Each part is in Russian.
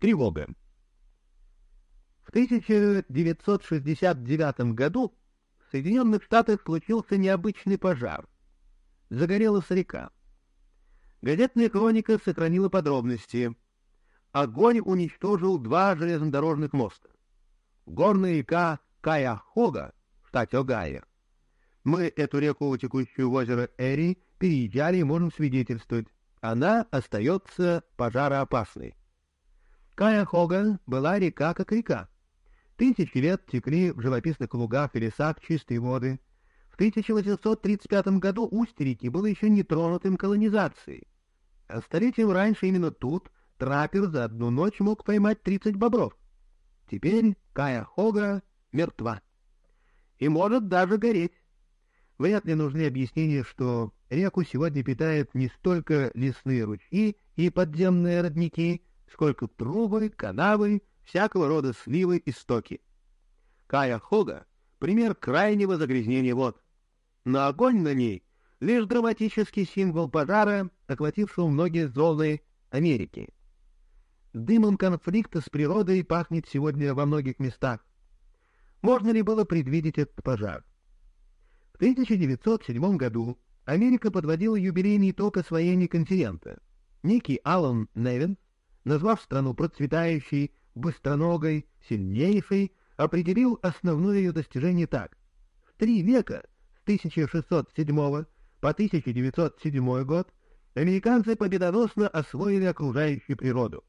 Тревога. В 1969 году в Соединенных Штатах случился необычный пожар. Загорелась река. Газетная хроника сохранила подробности. Огонь уничтожил два железнодорожных моста. Горная река Каяхога в штате Огайо. Мы эту реку, текущую в озеро Эри, переезжали и можем свидетельствовать. Она остается пожароопасной. Каяхога была река как река. Тысячи лет текли в живописных лугах и лесах чистые воды. В 1835 году устье реки было еще не тронутым колонизацией. А столетием раньше именно тут траппер за одну ночь мог поймать 30 бобров. Теперь Кая-Хога мертва. И может даже гореть. Вряд ли нужны объяснения, что реку сегодня питают не столько лесные ручьи и подземные родники, сколько трубы, канавы, всякого рода сливы и стоки. Кая-Хога — пример крайнего загрязнения вод. Но огонь на ней — лишь драматический символ пожара, охватившего многие зоны Америки. Дымом конфликта с природой пахнет сегодня во многих местах. Можно ли было предвидеть этот пожар? В 1907 году Америка подводила юбилейный итог освоения континента. Некий Алан Невин, назвав страну процветающей, быстроногой, сильнейшей, определил основное ее достижение так. В три века, с 1607 по 1907 год, американцы победоносно освоили окружающую природу.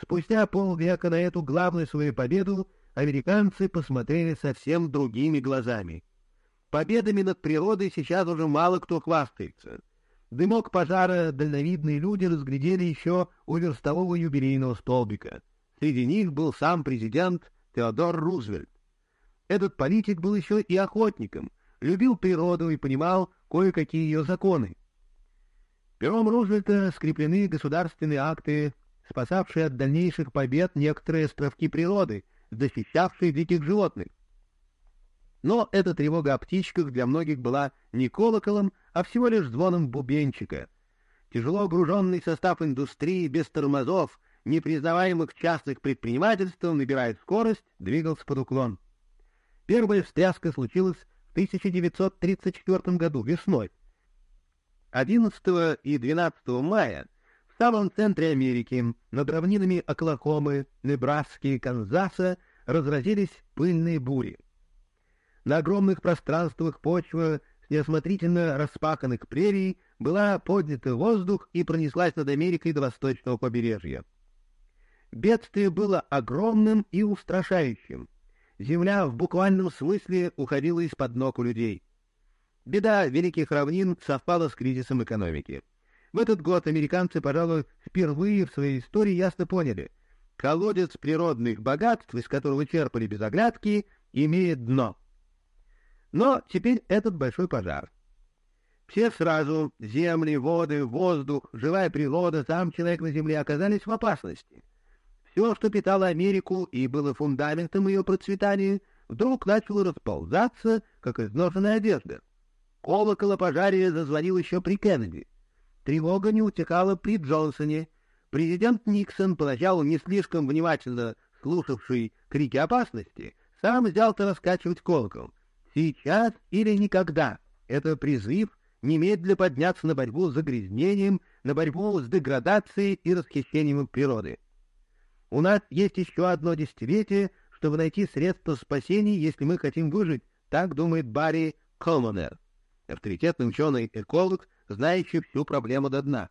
Спустя полвека на эту главную свою победу американцы посмотрели совсем другими глазами. Победами над природой сейчас уже мало кто хвастается. Дымок пожара дальновидные люди разглядели еще у верстового юбилейного столбика. Среди них был сам президент Теодор Рузвельт. Этот политик был еще и охотником, любил природу и понимал кое-какие ее законы. Пером Рузвельта скреплены государственные акты спасавшие от дальнейших побед некоторые островки природы, защищавшие диких животных. Но эта тревога о птичках для многих была не колоколом, а всего лишь звоном бубенчика. Тяжело груженный состав индустрии без тормозов, непризнаваемых частных предпринимательством, набирая скорость, двигался под уклон. Первая встряска случилась в 1934 году, весной. 11 и 12 мая в самом центре Америки, над равнинами Оклахомы, Небраски и Канзаса, разразились пыльные бури. На огромных пространствах почва с неосмотрительно распаханных прерий была поднята в воздух и пронеслась над Америкой до восточного побережья. Бедствие было огромным и устрашающим. Земля в буквальном смысле уходила из-под ног у людей. Беда великих равнин совпала с кризисом экономики. В этот год американцы, пожалуй, впервые в своей истории ясно поняли, колодец природных богатств, из которого черпали без оглядки, имеет дно. Но теперь этот большой пожар. Все сразу — земли, воды, воздух, живая природа, сам человек на земле — оказались в опасности. Все, что питало Америку и было фундаментом ее процветания, вдруг начало расползаться, как изношенная одежда. Колокол о пожаре зазвонил еще при Кеннеди. Тревога не утекала при Джонсоне. Президент Никсон, поначалу не слишком внимательно слушавший крики опасности, сам взялся раскачивать колокол. Сейчас или никогда. Это призыв немедленно подняться на борьбу с загрязнением, на борьбу с деградацией и расхищением природы. У нас есть еще одно десятилетие, чтобы найти средства спасения, если мы хотим выжить, так думает Барри Колманер, авторитетный ученый-эколог, знающий всю проблему до дна.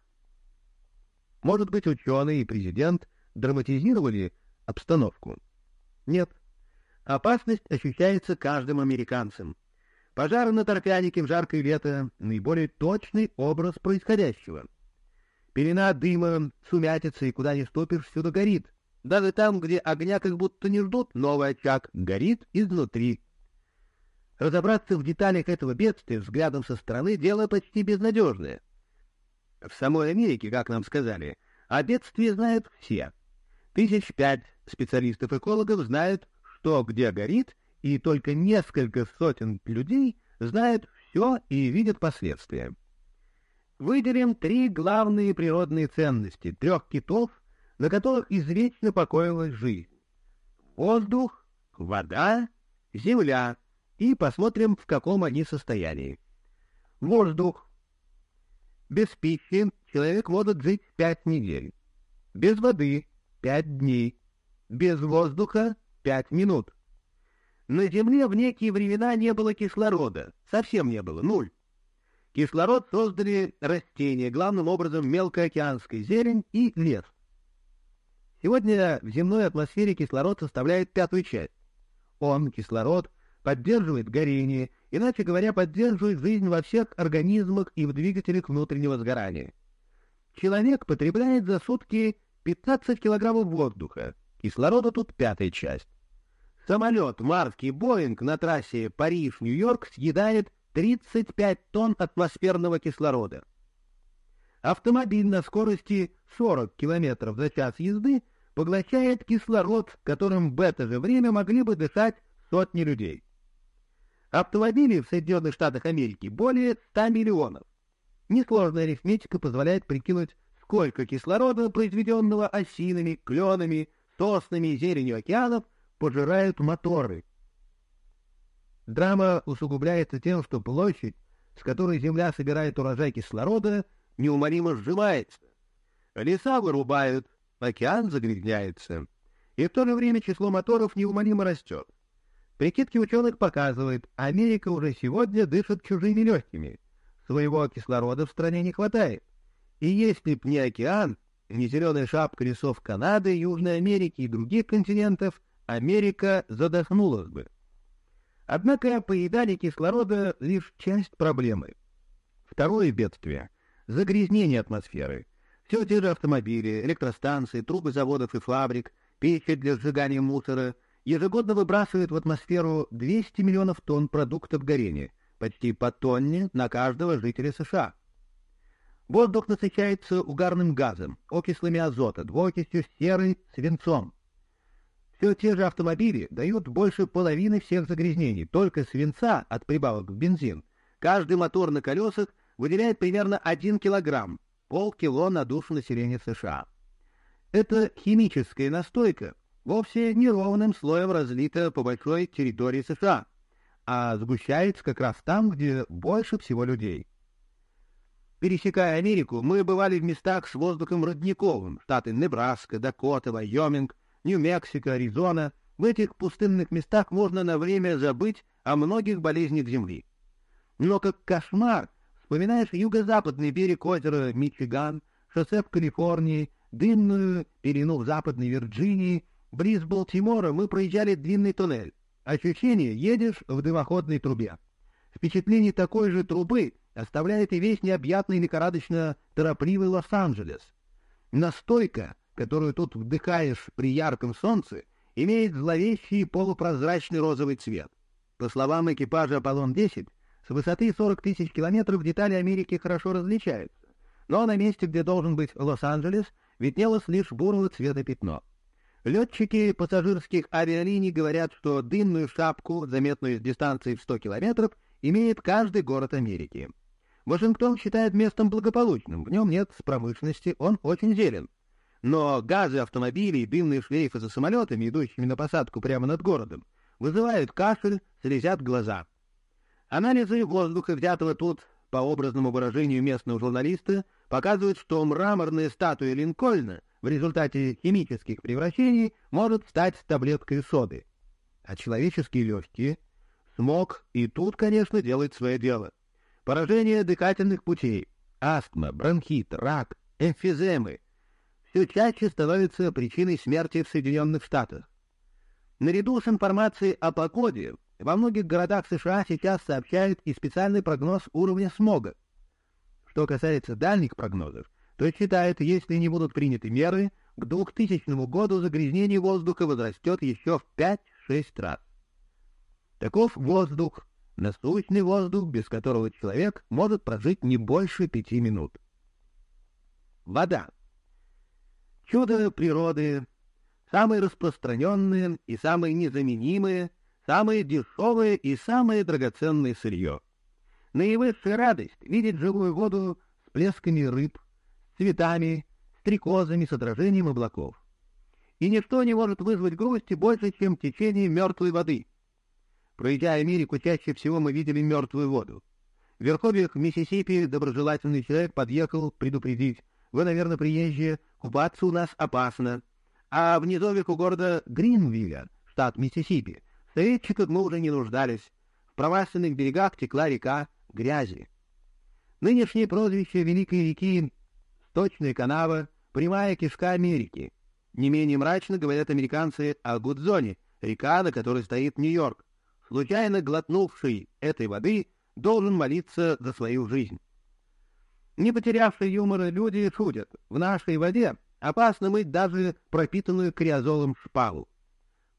Может быть, ученый и президент драматизировали обстановку? Нет. Опасность ощущается каждым американцем. Пожары на торфянике в жаркое лето — наиболее точный образ происходящего. Пелена дыма, сумятица, и куда ни ступишь, всюду горит. Даже там, где огня как будто не ждут, новый очаг горит изнутри. Разобраться в деталях этого бедствия взглядом со стороны — дело почти безнадежное. В самой Америке, как нам сказали, о бедствии знают все. Тысяч пять специалистов-экологов знают, что где горит, и только несколько сотен людей знают все и видят последствия. Выделим три главные природные ценности трех китов, на которых извечно покоилась жизнь. Воздух, вода, земля. И посмотрим, в каком они состоянии. Воздух. Без пищи человек может жить пять недель. Без воды — пять дней. Без воздуха — пять минут. На Земле в некие времена не было кислорода. Совсем не было, нуль. Кислород создали растения, главным образом мелкоокеанская зелень и лес. Сегодня в земной атмосфере кислород составляет пятую часть. Он, кислород, поддерживает горение, иначе говоря, поддерживает жизнь во всех организмах и в двигателях внутреннего сгорания. Человек потребляет за сутки 15 килограммов воздуха, кислорода тут пятая часть. Самолет марки «Боинг» на трассе Париж-Нью-Йорк съедает 35 тонн атмосферного кислорода. Автомобиль на скорости 40 км за час езды поглощает кислород, которым в это же время могли бы дышать сотни людей. Автомобилей в Соединенных Штатах Америки более 100 миллионов. Несложная арифметика позволяет прикинуть, сколько кислорода, произведенного осинами, кленами, соснами и зеленью океанов, пожирают моторы. Драма усугубляется тем, что площадь, с которой Земля собирает урожай кислорода, неумолимо сжимается. Леса вырубают, океан загрязняется, и в то же время число моторов неумолимо растет. Прикидки ученых показывают, Америка уже сегодня дышит чужими легкими. Своего кислорода в стране не хватает. И если б не океан, не зеленая шапка лесов Канады, Южной Америки и других континентов, Америка задохнулась бы. Однако поедание кислорода — лишь часть проблемы. Второе бедствие — загрязнение атмосферы. Все те же автомобили, электростанции, трубы заводов и фабрик, печи для сжигания мусора ежегодно выбрасывают в атмосферу 200 миллионов тонн продуктов горения, почти по тонне на каждого жителя США. Воздух насыщается угарным газом, окислами азота, двуокисью серы, свинцом. Все те же автомобили дают больше половины всех загрязнений. Только свинца от прибавок в бензин. Каждый мотор на колесах выделяет примерно 1 килограмм, полкило на душу населения США. Эта химическая настойка вовсе не ровным слоем разлита по большой территории США, а сгущается как раз там, где больше всего людей. Пересекая Америку, мы бывали в местах с воздухом родниковым, штаты Небраска, Дакота, Вайоминг, Нью-Мексико, Аризона, в этих пустынных местах можно на время забыть о многих болезнях Земли. Но как кошмар вспоминаешь юго-западный берег озера Мичиган, шоссе в Калифорнии, дымную перену в Западной Вирджинии, близ Балтимора мы проезжали длинный туннель. Ощущение — едешь в дымоходной трубе. Впечатление такой же трубы оставляет и весь необъятный лихорадочно торопливый Лос-Анджелес. Настойка которую тут вдыхаешь при ярком солнце, имеет зловещий полупрозрачный розовый цвет. По словам экипажа «Аполлон-10», с высоты 40 тысяч километров детали Америки хорошо различаются, но на месте, где должен быть Лос-Анджелес, виднелось лишь бурого цвета пятно. Летчики пассажирских авиалиний говорят, что дымную шапку, заметную с дистанции в 100 километров, имеет каждый город Америки. Вашингтон считает местом благополучным, в нем нет промышленности, он очень зелен. Но газы автомобилей дымные шлейфы за самолетами, идущими на посадку прямо над городом, вызывают кашель, слезят глаза. Анализы воздуха, взятого тут по образному выражению местного журналиста, показывают, что мраморная статуя Линкольна в результате химических превращений может стать таблеткой соды. А человеческие легкие, смог и тут, конечно, делает свое дело. Поражение дыхательных путей, астма, бронхит, рак, эмфиземы — все чаще становится причиной смерти в Соединенных Штатах. Наряду с информацией о погоде во многих городах США сейчас сообщают и специальный прогноз уровня смога. Что касается дальних прогнозов, то считают, если не будут приняты меры, к 2000 году загрязнение воздуха возрастет еще в 5-6 раз. Таков воздух, насущный воздух, без которого человек может прожить не больше пяти минут. Вода. Чудо природы, самые распространенные и самые незаменимые, самые дешевые и самые драгоценные сырье. Наивысшая радость — видеть живую воду с плесками рыб, цветами, стрекозами с отражением облаков. И ничто не может вызвать грусти больше, чем течение мертвой воды. Пройдя Америку, чаще всего мы видели мертвую воду. В верховьях Миссисипи доброжелательный человек подъехал предупредить. Вы, наверное, приезжие, купаться у нас опасно. А в низовьях у города Гринвилля, штат Миссисипи, советчиков мы уже не нуждались. В промасленных берегах текла река грязи. Нынешнее прозвище Великой реки — сточная канава, прямая кишка Америки. Не менее мрачно говорят американцы о Гудзоне, река, на которой стоит Нью-Йорк. Случайно глотнувший этой воды должен молиться за свою жизнь. Не потерявшие юмора люди шутят. В нашей воде опасно мыть даже пропитанную криозолом шпалу.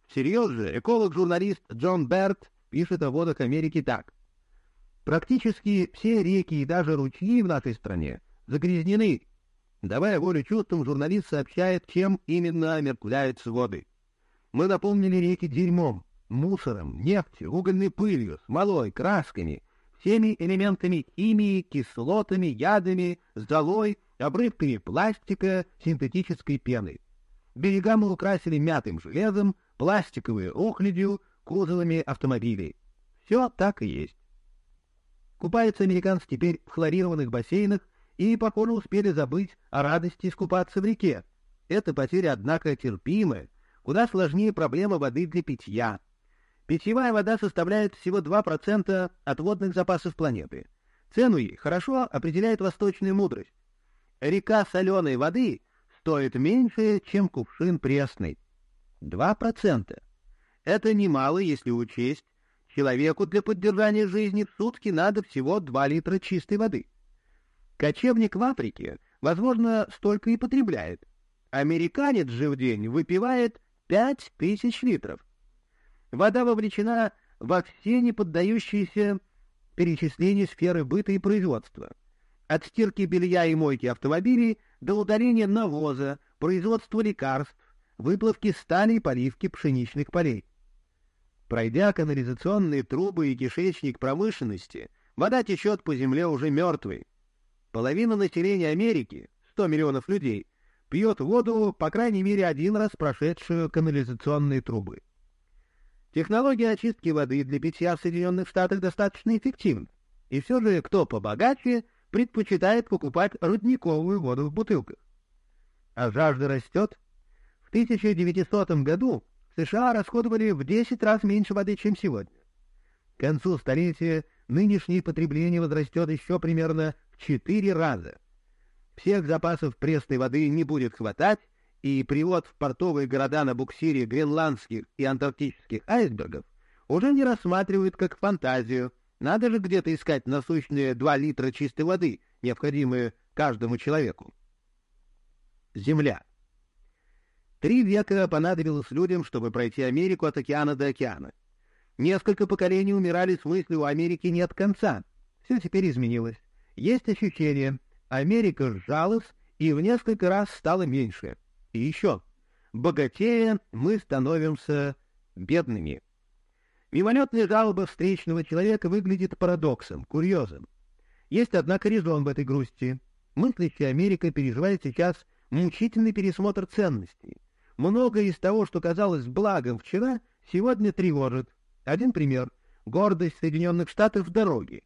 Всерьез же эколог-журналист Джон Берт пишет о водах Америки так. Практически все реки и даже ручьи в нашей стране загрязнены. Давая волю чувствам, журналист сообщает, чем именно омеркуляются воды. Мы наполнили реки дерьмом, мусором, нефтью, угольной пылью, смолой, красками, всеми элементами химии, кислотами, ядами, золой, обрывками пластика, синтетической пеной. Берега мы украсили мятым железом, пластиковой охлядью, кузовами автомобилей. Все так и есть. Купаются американцы теперь в хлорированных бассейнах и, похоже, успели забыть о радости искупаться в реке. Эта потеря, однако, терпимая, куда сложнее проблема воды для питья. Питьевая вода составляет всего 2% от водных запасов планеты. Цену ей хорошо определяет восточная мудрость. Река соленой воды стоит меньше, чем кувшин пресной. 2%. Это немало, если учесть, человеку для поддержания жизни в сутки надо всего 2 литра чистой воды. Кочевник в Африке, возможно, столько и потребляет. Американец же в день выпивает 5000 литров. Вода вовлечена во все неподдающиеся перечислению сферы быта и производства. От стирки белья и мойки автомобилей до удаления навоза, производства лекарств, выплавки стали и поливки пшеничных полей. Пройдя канализационные трубы и кишечник промышленности, вода течет по земле уже мертвой. Половина населения Америки, 100 миллионов людей, пьет воду, по крайней мере, один раз прошедшую канализационные трубы. Технология очистки воды для питья в Соединенных Штатах достаточно эффективна, и все же кто побогаче предпочитает покупать родниковую воду в бутылках. А жажда растет. В 1900 году США расходовали в 10 раз меньше воды, чем сегодня. К концу столетия нынешнее потребление возрастет еще примерно в 4 раза. Всех запасов пресной воды не будет хватать, и привод в портовые города на буксире гренландских и антарктических айсбергов уже не рассматривают как фантазию. Надо же где-то искать насущные 2 литра чистой воды, необходимые каждому человеку. Земля. Три века понадобилось людям, чтобы пройти Америку от океана до океана. Несколько поколений умирали с мыслью, у Америки нет конца. Все теперь изменилось. Есть ощущение, Америка сжалась и в несколько раз стала меньше. И еще, богатея мы становимся бедными. Мимолетная жалоба встречного человека выглядит парадоксом, курьезом. Есть, однако, резон в этой грусти. Мыслящая Америка переживает сейчас мучительный пересмотр ценностей. Многое из того, что казалось благом вчера, сегодня тревожит. Один пример. Гордость Соединенных Штатов в дороге.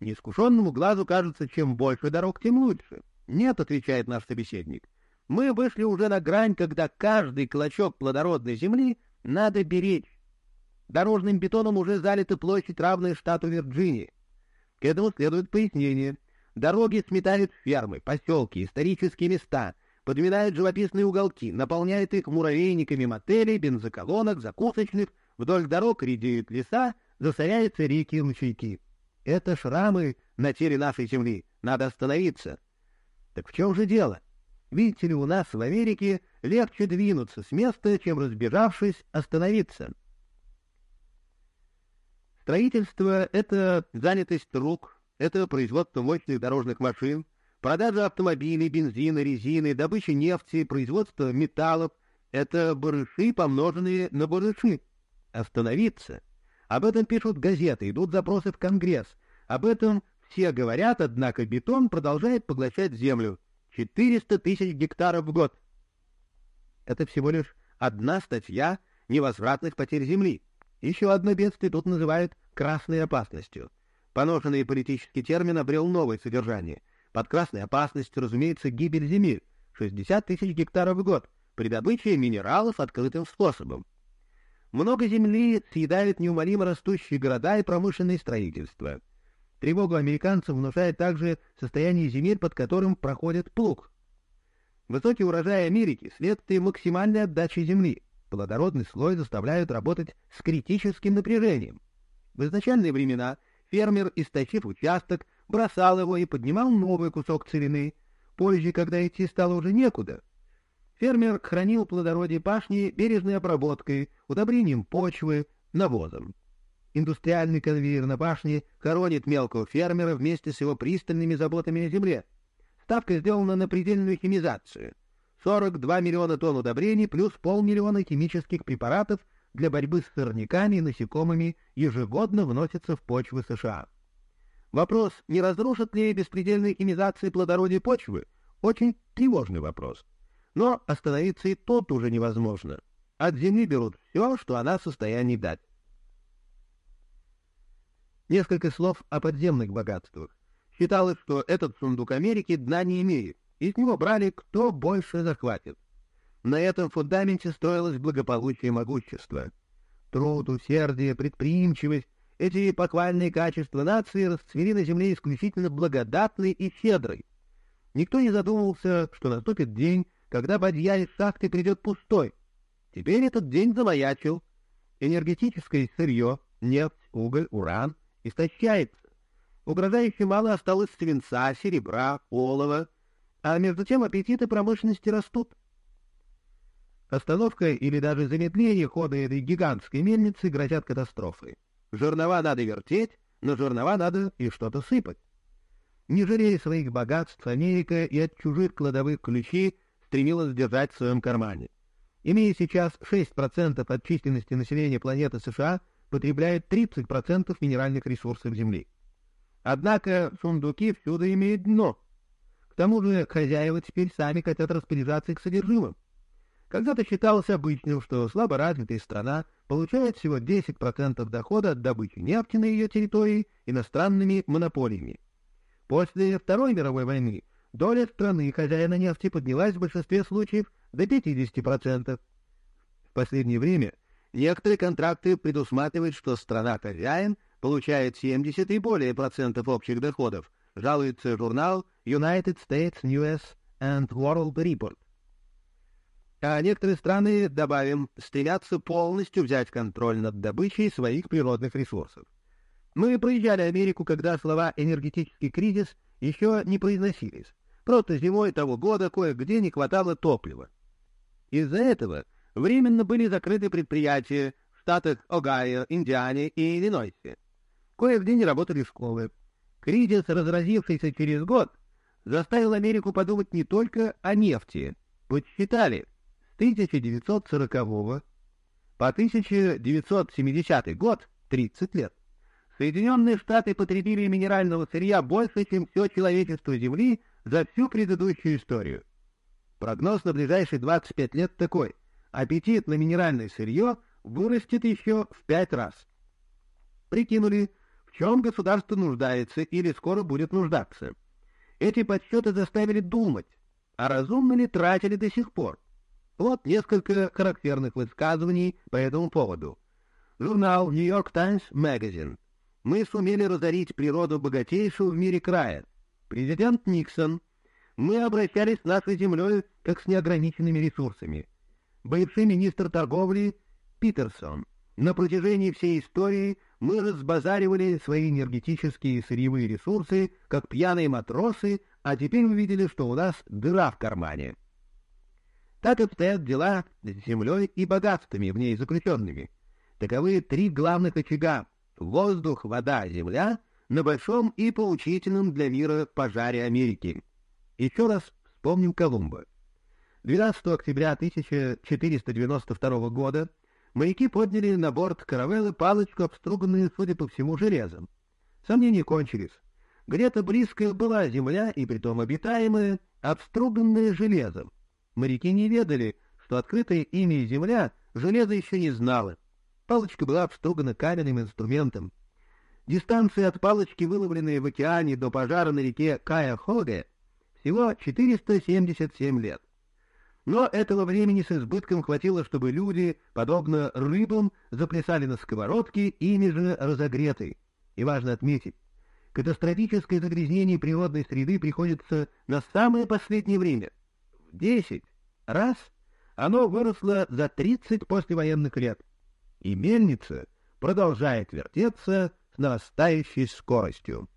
Неискушенному глазу кажется, чем больше дорог, тем лучше. Нет, отвечает наш собеседник. Мы вышли уже на грань, когда каждый клочок плодородной земли надо беречь. Дорожным бетоном уже залита площадь, равная штату Вирджинии. К этому следует пояснение. Дороги сметают фермы, поселки, исторические места — подминает живописные уголки, наполняет их муравейниками мотелей, бензоколонок, закусочных, вдоль дорог редеют леса, засоряются реки и ручейки. Это шрамы на теле нашей земли. Надо остановиться. Так в чем же дело? Видите ли, у нас в Америке легче двинуться с места, чем, разбежавшись, остановиться. Строительство — это занятость рук, это производство мощных дорожных машин, Продажа автомобилей, бензина, резины, добыча нефти, производство металлов — это барыши, помноженные на барыши. Остановиться. Об этом пишут газеты, идут запросы в Конгресс. Об этом все говорят, однако бетон продолжает поглощать землю. 400 тысяч гектаров в год. Это всего лишь одна статья невозвратных потерь земли. Еще одно бедствие тут называют «красной опасностью». Поношенный политический термин обрел новое содержание. Под красной опасностью, разумеется, гибель земель. 60 тысяч гектаров в год при добыче минералов открытым способом. Много земли съедают неумолимо растущие города и промышленное строительство. Тревогу американцев внушает также состояние земель, под которым проходит плуг. Высокий урожай Америки следствие максимальной отдачи земли. Плодородный слой заставляют работать с критическим напряжением. В изначальные времена фермер, истощив участок, бросал его и поднимал новый кусок целины. Позже, когда идти стало уже некуда, фермер хранил плодородие пашни бережной обработкой, удобрением почвы, навозом. Индустриальный конвейер на пашне хоронит мелкого фермера вместе с его пристальными заботами о земле. Ставка сделана на предельную химизацию. 42 миллиона тонн удобрений плюс полмиллиона химических препаратов для борьбы с сорняками и насекомыми ежегодно вносятся в почвы США. Вопрос, не разрушит ли беспредельная химизация плодородия почвы, очень тревожный вопрос. Но остановиться и тут уже невозможно. От земли берут все, что она в состоянии дать. Несколько слов о подземных богатствах. Считалось, что этот сундук Америки дна не имеет, из него брали кто больше захватит. На этом фундаменте строилось благополучие и могущество. Труд, усердие, предприимчивость — эти похвальные качества нации расцвели на земле исключительно благодатной и щедрой. Никто не задумывался, что наступит день, когда бадья из шахты придет пустой. Теперь этот день замаячил. Энергетическое сырье, нефть, уголь, уран — истощается. Угрожающе мало осталось свинца, серебра, олова, а между тем аппетиты промышленности растут. Остановка или даже замедление хода этой гигантской мельницы грозят катастрофой. Жернова надо вертеть, но жернова надо и что-то сыпать. Не жалея своих богатств, Америка и от чужих кладовых ключей стремилась держать в своем кармане. Имея сейчас 6% от численности населения планеты США, потребляет 30% минеральных ресурсов Земли. Однако сундуки всюду имеют дно. К тому же хозяева теперь сами хотят распоряжаться их содержимым. Когда-то считалось обычным, что слаборазвитая страна получает всего 10% дохода от добычи нефти на ее территории иностранными монополиями. После Второй мировой войны доля страны хозяина нефти поднялась в большинстве случаев до 50%. В последнее время Некоторые контракты предусматривают, что страна-хозяин получает 70 и более процентов общих доходов, жалуется журнал United States News and World Report. А некоторые страны, добавим, стремятся полностью взять контроль над добычей своих природных ресурсов. Мы проезжали Америку, когда слова «энергетический кризис» еще не произносились. Просто зимой того года кое-где не хватало топлива. Из-за этого Временно были закрыты предприятия в штатах Огайо, Индиане и Иллинойсе. Кое-где не работали школы. Кризис, разразившийся через год, заставил Америку подумать не только о нефти. Подсчитали, с 1940 по 1970 год, 30 лет, Соединенные Штаты потребили минерального сырья больше, чем все человечество Земли за всю предыдущую историю. Прогноз на ближайшие 25 лет такой — аппетит на минеральное сырье вырастет еще в пять раз. Прикинули, в чем государство нуждается или скоро будет нуждаться. Эти подсчеты заставили думать, а разумно ли тратили до сих пор. Вот несколько характерных высказываний по этому поводу. Журнал New York Times Magazine. Мы сумели разорить природу богатейшего в мире края. Президент Никсон. Мы обращались с нашей землей как с неограниченными ресурсами бывший министр торговли Питерсон. На протяжении всей истории мы разбазаривали свои энергетические сырьевые ресурсы, как пьяные матросы, а теперь вы видели, что у нас дыра в кармане. Так обстоят дела с землей и богатствами в ней заключенными. Таковы три главных очага — воздух, вода, земля — на большом и поучительном для мира пожаре Америки. Еще раз вспомним Колумба. 12 октября 1492 года моряки подняли на борт каравеллы палочку, обструганную, судя по всему, железом. Сомнения кончились. Где-то близко была земля, и притом обитаемая, обструганная железом. Моряки не ведали, что открытая ими земля железа еще не знала. Палочка была обстругана каменным инструментом. Дистанция от палочки, выловленной в океане до пожара на реке Кая-Хоге, всего 477 лет. Но этого времени с избытком хватило, чтобы люди, подобно рыбам, заплясали на сковородке, ими же разогретой. И важно отметить, катастрофическое загрязнение природной среды приходится на самое последнее время. В 10 раз оно выросло за 30 послевоенных лет. И мельница продолжает вертеться с нарастающей скоростью.